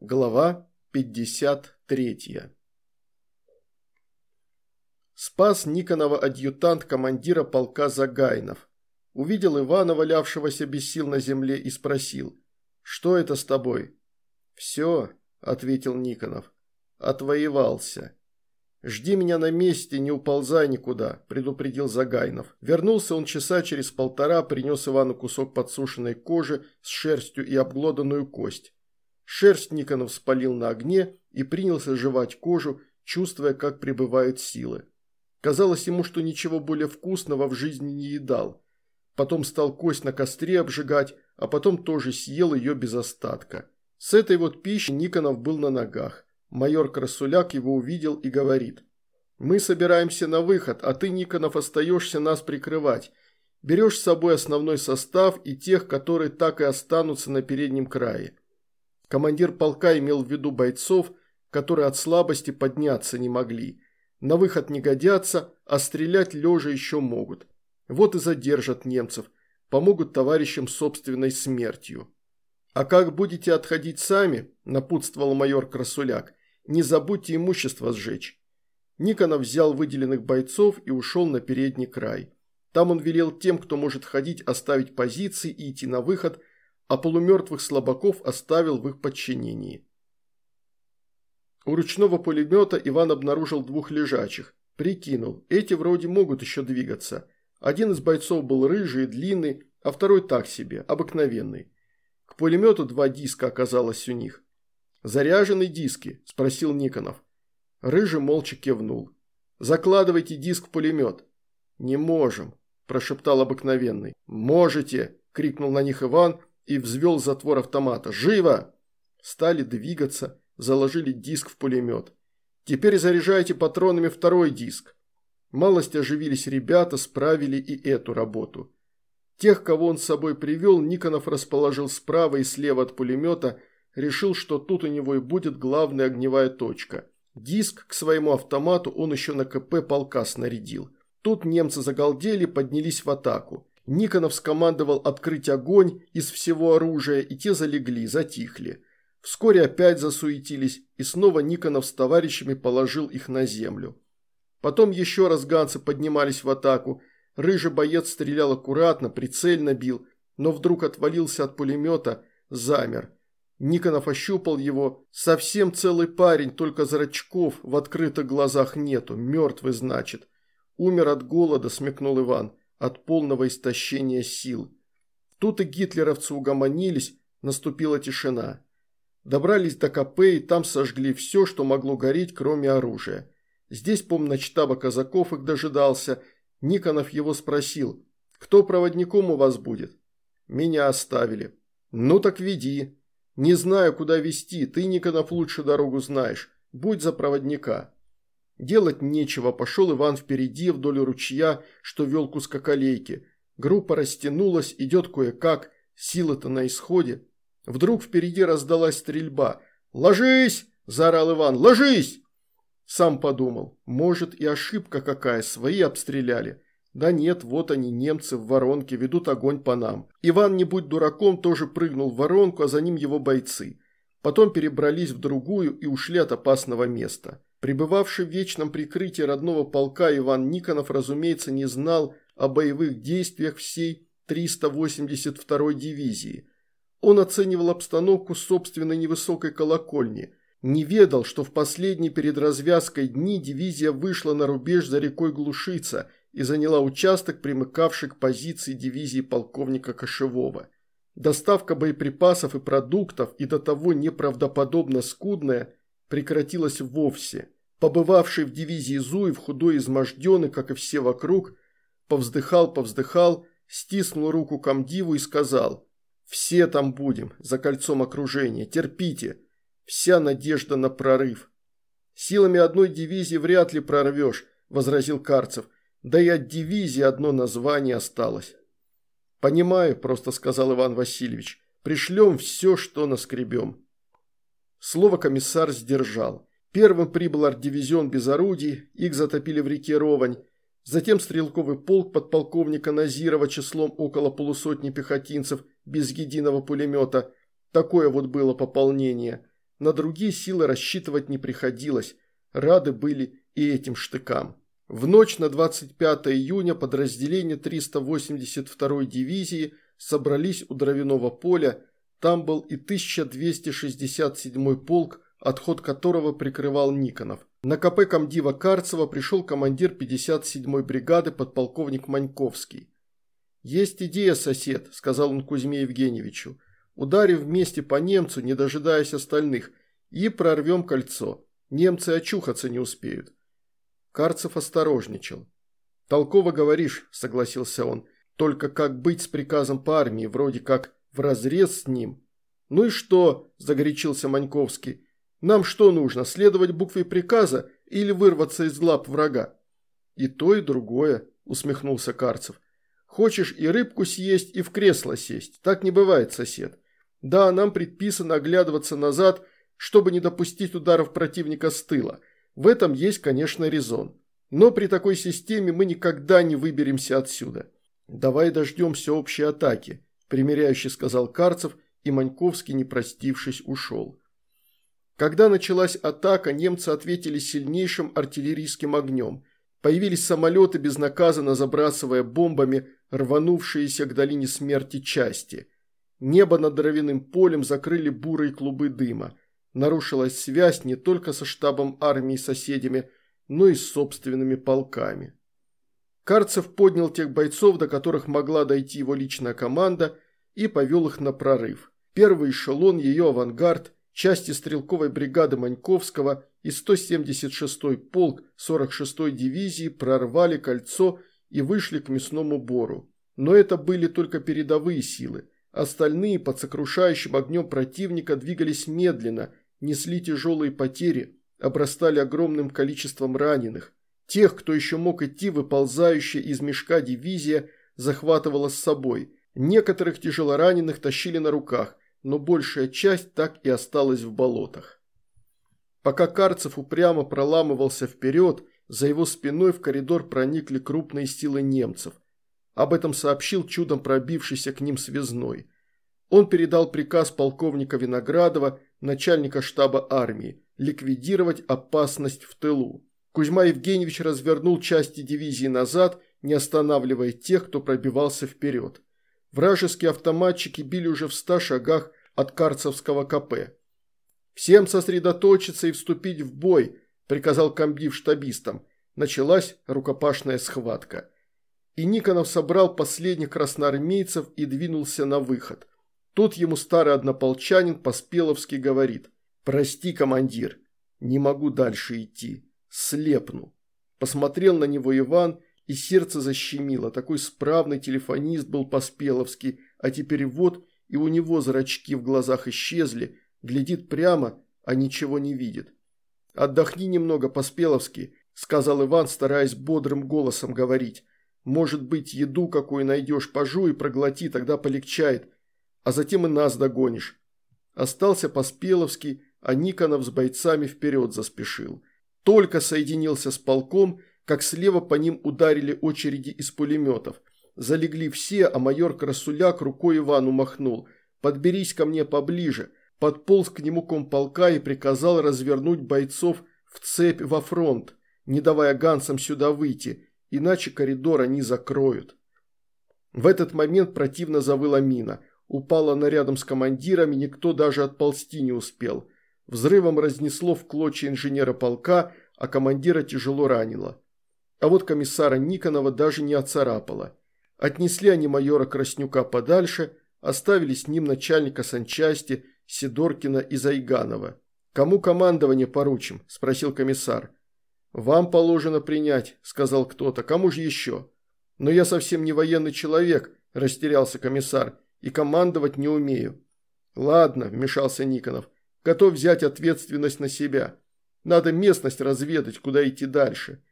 Глава 53 Спас Никонова адъютант командира полка Загайнов. Увидел Ивана, валявшегося без сил на земле, и спросил, «Что это с тобой?» «Все», – ответил Никонов, – «отвоевался». «Жди меня на месте, не уползай никуда», – предупредил Загайнов. Вернулся он часа через полтора, принес Ивану кусок подсушенной кожи с шерстью и обглоданную кость. Шерсть Никонов спалил на огне и принялся жевать кожу, чувствуя, как прибывают силы. Казалось ему, что ничего более вкусного в жизни не едал. Потом стал кость на костре обжигать, а потом тоже съел ее без остатка. С этой вот пищей Никонов был на ногах. Майор Красуляк его увидел и говорит. «Мы собираемся на выход, а ты, Никонов, остаешься нас прикрывать. Берешь с собой основной состав и тех, которые так и останутся на переднем крае. Командир полка имел в виду бойцов, которые от слабости подняться не могли. На выход не годятся, а стрелять лежа еще могут. Вот и задержат немцев, помогут товарищам собственной смертью. «А как будете отходить сами?» – напутствовал майор Красуляк. «Не забудьте имущество сжечь». Никонов взял выделенных бойцов и ушел на передний край. Там он велел тем, кто может ходить, оставить позиции и идти на выход, а полумертвых слабаков оставил в их подчинении. У ручного пулемета Иван обнаружил двух лежачих. Прикинул, эти вроде могут еще двигаться. Один из бойцов был рыжий длинный, а второй так себе, обыкновенный. К пулемету два диска оказалось у них. «Заряженные диски?» – спросил Никонов. Рыжий молча кивнул. «Закладывайте диск в пулемет». «Не можем», – прошептал обыкновенный. «Можете!» – крикнул на них Иван и взвел затвор автомата. «Живо!» Стали двигаться, заложили диск в пулемет. «Теперь заряжайте патронами второй диск». Малость оживились ребята, справили и эту работу. Тех, кого он с собой привел, Никонов расположил справа и слева от пулемета, решил, что тут у него и будет главная огневая точка. Диск к своему автомату он еще на КП полка снарядил. Тут немцы загалдели, поднялись в атаку. Никонов скомандовал открыть огонь из всего оружия, и те залегли, затихли. Вскоре опять засуетились, и снова Никонов с товарищами положил их на землю. Потом еще раз ганцы поднимались в атаку. Рыжий боец стрелял аккуратно, прицельно бил, но вдруг отвалился от пулемета, замер. Никонов ощупал его. Совсем целый парень, только зрачков в открытых глазах нету. Мертвый, значит. Умер от голода, смекнул Иван от полного истощения сил. Тут и гитлеровцы угомонились, наступила тишина. Добрались до КП и там сожгли все, что могло гореть, кроме оружия. Здесь помначтаба казаков их дожидался. Никонов его спросил, кто проводником у вас будет? Меня оставили. Ну так веди. Не знаю, куда вести, ты, Никонов, лучше дорогу знаешь. Будь за проводника. Делать нечего, пошел Иван впереди вдоль ручья, что вел к узкоколейке. Группа растянулась, идет кое-как, сила-то на исходе. Вдруг впереди раздалась стрельба. «Ложись!» – заорал Иван. «Ложись!» Сам подумал, может и ошибка какая, свои обстреляли. Да нет, вот они, немцы в воронке, ведут огонь по нам. Иван, не будь дураком, тоже прыгнул в воронку, а за ним его бойцы. Потом перебрались в другую и ушли от опасного места. Пребывавший в вечном прикрытии родного полка Иван Никонов, разумеется, не знал о боевых действиях всей 382-й дивизии. Он оценивал обстановку собственной невысокой колокольни. Не ведал, что в последние перед развязкой дни дивизия вышла на рубеж за рекой Глушица и заняла участок, примыкавший к позиции дивизии полковника Кошевого. Доставка боеприпасов и продуктов и до того неправдоподобно скудная прекратилась вовсе. Побывавший в дивизии Зуев, худой изможденный, как и все вокруг, повздыхал, повздыхал, стиснул руку комдиву и сказал «Все там будем, за кольцом окружения, терпите, вся надежда на прорыв». «Силами одной дивизии вряд ли прорвешь», – возразил Карцев, «да и от дивизии одно название осталось». «Понимаю», – просто сказал Иван Васильевич, – «пришлем все, что наскребем». Слово комиссар сдержал. Первым прибыл арт-дивизион без орудий, их затопили в реке Ровань. Затем стрелковый полк подполковника Назирова числом около полусотни пехотинцев без единого пулемета. Такое вот было пополнение. На другие силы рассчитывать не приходилось, рады были и этим штыкам. В ночь на 25 июня подразделения 382-й дивизии собрались у Дровяного поля, там был и 1267-й полк, отход которого прикрывал Никонов. На КП комдива Карцева пришел командир 57-й бригады подполковник Маньковский. «Есть идея, сосед», – сказал он Кузьме Евгеньевичу. «Ударив вместе по немцу, не дожидаясь остальных, и прорвем кольцо. Немцы очухаться не успеют». Карцев осторожничал. «Толково говоришь», – согласился он. «Только как быть с приказом по армии, вроде как вразрез с ним?» «Ну и что?» – загорячился Маньковский. «Нам что нужно, следовать букве приказа или вырваться из лап врага?» «И то, и другое», – усмехнулся Карцев. Хочешь и рыбку съесть, и в кресло сесть. Так не бывает, сосед. Да, нам предписано оглядываться назад, чтобы не допустить ударов противника с тыла. В этом есть, конечно, резон. Но при такой системе мы никогда не выберемся отсюда. Давай дождемся общей атаки, примиряюще сказал Карцев, и Маньковский, не простившись, ушел. Когда началась атака, немцы ответили сильнейшим артиллерийским огнем. Появились самолеты, безнаказанно забрасывая бомбами рванувшиеся к долине смерти части. Небо над дровяным полем закрыли бурые клубы дыма. Нарушилась связь не только со штабом армии и соседями, но и с собственными полками. Карцев поднял тех бойцов, до которых могла дойти его личная команда, и повел их на прорыв. Первый эшелон, ее авангард, части стрелковой бригады Маньковского и 176-й полк 46-й дивизии прорвали кольцо и вышли к мясному бору. Но это были только передовые силы. Остальные под сокрушающим огнем противника двигались медленно, несли тяжелые потери, обрастали огромным количеством раненых. Тех, кто еще мог идти, выползающая из мешка дивизия захватывала с собой. Некоторых тяжелораненых тащили на руках, но большая часть так и осталась в болотах. Пока Карцев упрямо проламывался вперед, за его спиной в коридор проникли крупные силы немцев. Об этом сообщил чудом пробившийся к ним связной. Он передал приказ полковника Виноградова, начальника штаба армии, ликвидировать опасность в тылу. Кузьма Евгеньевич развернул части дивизии назад, не останавливая тех, кто пробивался вперед. Вражеские автоматчики били уже в ста шагах от Карцевского КП. «Всем сосредоточиться и вступить в бой», приказал комдив штабистам. Началась рукопашная схватка. И Никонов собрал последних красноармейцев и двинулся на выход. Тут ему старый однополчанин Поспеловский говорит. «Прости, командир, не могу дальше идти. Слепну». Посмотрел на него Иван, и сердце защемило. Такой справный телефонист был Поспеловский, а теперь вот и у него зрачки в глазах исчезли, глядит прямо, а ничего не видит. «Отдохни немного по-спеловски», – сказал Иван, стараясь бодрым голосом говорить. «Может быть, еду какую найдешь, пожуй и проглоти, тогда полегчает, а затем и нас догонишь». Остался по-спеловски, а Никонов с бойцами вперед заспешил. Только соединился с полком, как слева по ним ударили очереди из пулеметов. Залегли все, а майор Красуляк рукой Ивану махнул. «Подберись ко мне поближе», подполз к нему комполка и приказал развернуть бойцов в цепь во фронт, не давая гансам сюда выйти, иначе коридор они закроют. В этот момент противно завыла мина. Упала она рядом с командирами, никто даже отползти не успел. Взрывом разнесло в клочья инженера полка, а командира тяжело ранило. А вот комиссара Никонова даже не оцарапало. Отнесли они майора Краснюка подальше, оставили с ним начальника санчасти Сидоркина и Зайганова. «Кому командование поручим?» – спросил комиссар. «Вам положено принять», – сказал кто-то. «Кому же еще?» «Но я совсем не военный человек», – растерялся комиссар, – «и командовать не умею». «Ладно», – вмешался Никонов, – «готов взять ответственность на себя. Надо местность разведать, куда идти дальше».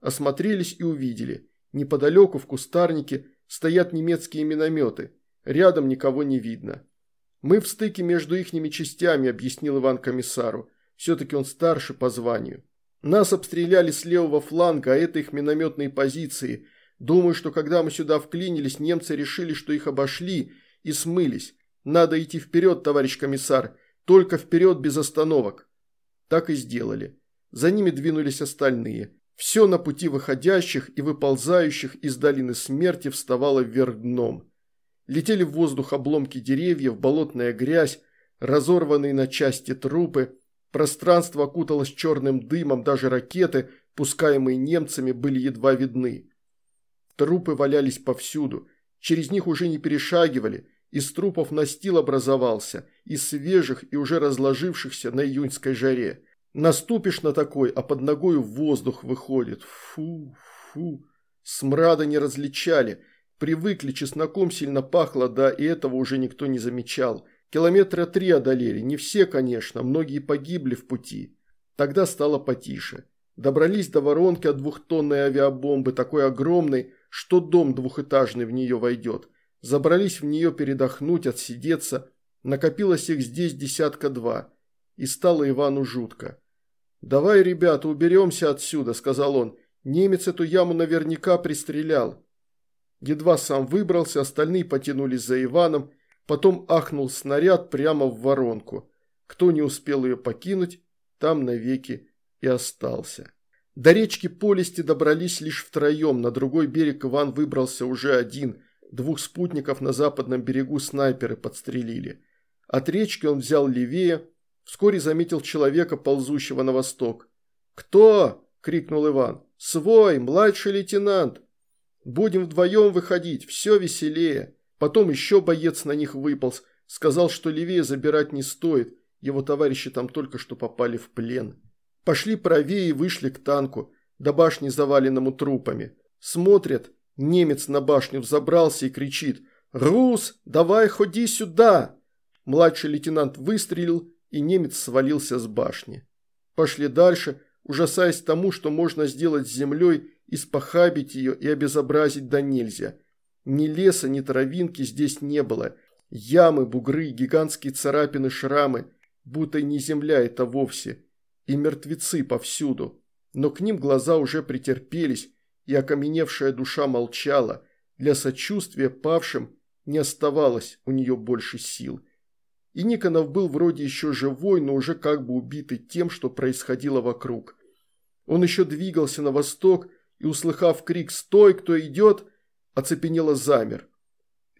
Осмотрелись и увидели. Неподалеку в кустарнике стоят немецкие минометы. Рядом никого не видно. «Мы в стыке между ихними частями», – объяснил Иван комиссару. «Все-таки он старше по званию. Нас обстреляли с левого фланга, а это их минометные позиции. Думаю, что когда мы сюда вклинились, немцы решили, что их обошли и смылись. Надо идти вперед, товарищ комиссар. Только вперед без остановок!» Так и сделали. За ними двинулись остальные. Все на пути выходящих и выползающих из долины смерти вставало вверх дном. Летели в воздух обломки деревьев, болотная грязь, разорванные на части трупы. Пространство окуталось черным дымом, даже ракеты, пускаемые немцами, были едва видны. Трупы валялись повсюду, через них уже не перешагивали, из трупов настил образовался, из свежих и уже разложившихся на июньской жаре. Наступишь на такой, а под ногою воздух выходит. Фу, фу. Смрада не различали. Привыкли, чесноком сильно пахло, да и этого уже никто не замечал. Километра три одолели, не все, конечно, многие погибли в пути. Тогда стало потише. Добрались до воронки от двухтонной авиабомбы, такой огромной, что дом двухэтажный в нее войдет. Забрались в нее передохнуть, отсидеться. Накопилось их здесь десятка два. И стало Ивану жутко. «Давай, ребята, уберемся отсюда», – сказал он. «Немец эту яму наверняка пристрелял». Едва сам выбрался, остальные потянулись за Иваном, потом ахнул снаряд прямо в воронку. Кто не успел ее покинуть, там навеки и остался. До речки Полисти добрались лишь втроем, на другой берег Иван выбрался уже один, двух спутников на западном берегу снайперы подстрелили. От речки он взял левее, Вскоре заметил человека, ползущего на восток. «Кто?» – крикнул Иван. «Свой, младший лейтенант. Будем вдвоем выходить, все веселее». Потом еще боец на них выполз, сказал, что левее забирать не стоит, его товарищи там только что попали в плен. Пошли правее и вышли к танку, до башни заваленному трупами. Смотрят, немец на башню взобрался и кричит «Рус, давай ходи сюда!» Младший лейтенант выстрелил, и немец свалился с башни. Пошли дальше, ужасаясь тому, что можно сделать с землей, испохабить ее и обезобразить до нельзя. Ни леса, ни травинки здесь не было. Ямы, бугры, гигантские царапины, шрамы. Будто не земля это вовсе. И мертвецы повсюду. Но к ним глаза уже претерпелись, и окаменевшая душа молчала. Для сочувствия павшим не оставалось у нее больше сил и Никонов был вроде еще живой, но уже как бы убитый тем, что происходило вокруг. Он еще двигался на восток и, услыхав крик «Стой, кто идет!», оцепенело замер.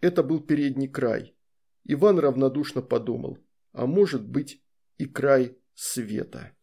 Это был передний край. Иван равнодушно подумал, а может быть и край света.